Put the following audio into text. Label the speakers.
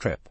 Speaker 1: trip.